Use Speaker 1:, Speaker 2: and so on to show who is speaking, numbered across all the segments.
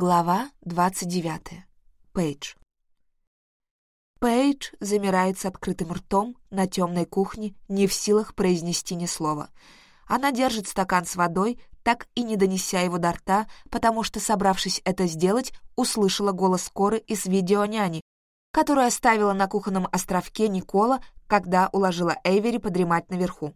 Speaker 1: Глава 29. Пейдж. Пейдж замирает с открытым ртом на темной кухне, не в силах произнести ни слова. Она держит стакан с водой, так и не донеся его до рта, потому что, собравшись это сделать, услышала голос Коры из видеоняни, которую оставила на кухонном островке Никола, когда уложила Эйвери подремать наверху.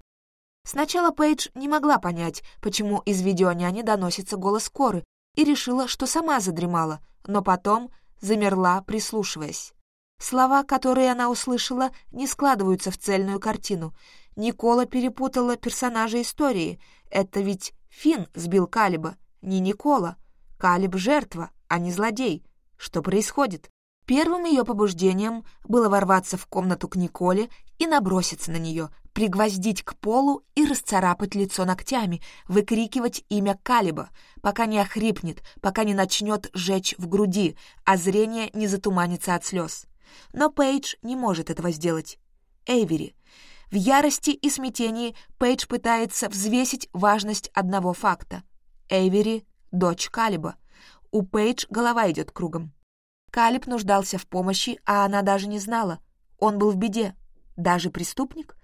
Speaker 1: Сначала Пейдж не могла понять, почему из видеоняни доносится голос Коры, и решила, что сама задремала, но потом замерла, прислушиваясь. Слова, которые она услышала, не складываются в цельную картину. Никола перепутала персонажа истории. Это ведь Фин сбил Калиба, не Никола. Калиб — жертва, а не злодей. Что происходит? Первым ее побуждением было ворваться в комнату к Николе и наброситься на нее, пригвоздить к полу и расцарапать лицо ногтями, выкрикивать имя Калиба, пока не охрипнет, пока не начнет жечь в груди, а зрение не затуманится от слез. Но Пейдж не может этого сделать. Эйвери. В ярости и смятении Пейдж пытается взвесить важность одного факта. Эйвери — дочь Калиба. У Пейдж голова идет кругом. Калиб нуждался в помощи, а она даже не знала. Он был в беде, даже преступник,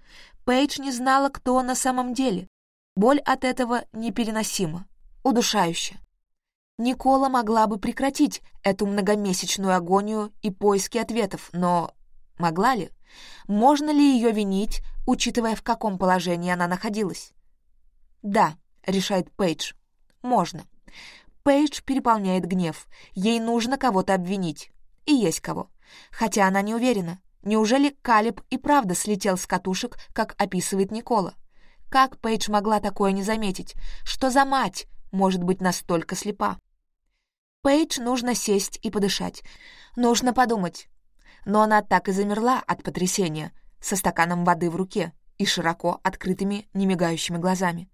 Speaker 1: Пейдж не знала, кто на самом деле. Боль от этого непереносима, удушающая. Никола могла бы прекратить эту многомесячную агонию и поиски ответов, но могла ли? Можно ли ее винить, учитывая, в каком положении она находилась? «Да», — решает Пейдж, — «можно». Пейдж переполняет гнев. Ей нужно кого-то обвинить. И есть кого. Хотя она не уверена. Неужели Калиб и правда слетел с катушек, как описывает Никола? Как Пейдж могла такое не заметить? Что за мать может быть настолько слепа? Пейдж нужно сесть и подышать. Нужно подумать. Но она так и замерла от потрясения, со стаканом воды в руке и широко открытыми, немигающими глазами.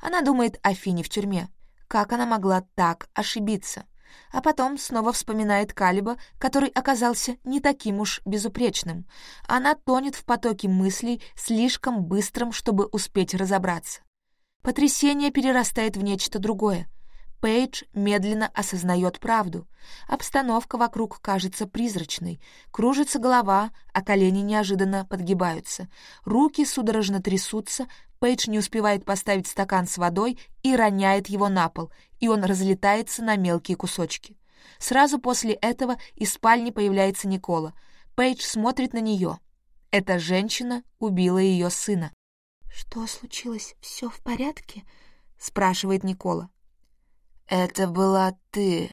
Speaker 1: Она думает о Фине в тюрьме. Как она могла так ошибиться? А потом снова вспоминает Калиба, который оказался не таким уж безупречным. Она тонет в потоке мыслей, слишком быстрым, чтобы успеть разобраться. Потрясение перерастает в нечто другое — Пейдж медленно осознает правду. Обстановка вокруг кажется призрачной. Кружится голова, а колени неожиданно подгибаются. Руки судорожно трясутся, Пейдж не успевает поставить стакан с водой и роняет его на пол, и он разлетается на мелкие кусочки. Сразу после этого из спальни появляется Никола. Пейдж смотрит на нее. Эта женщина убила ее сына. «Что случилось? Все в порядке?» — спрашивает Никола.
Speaker 2: Это была ты.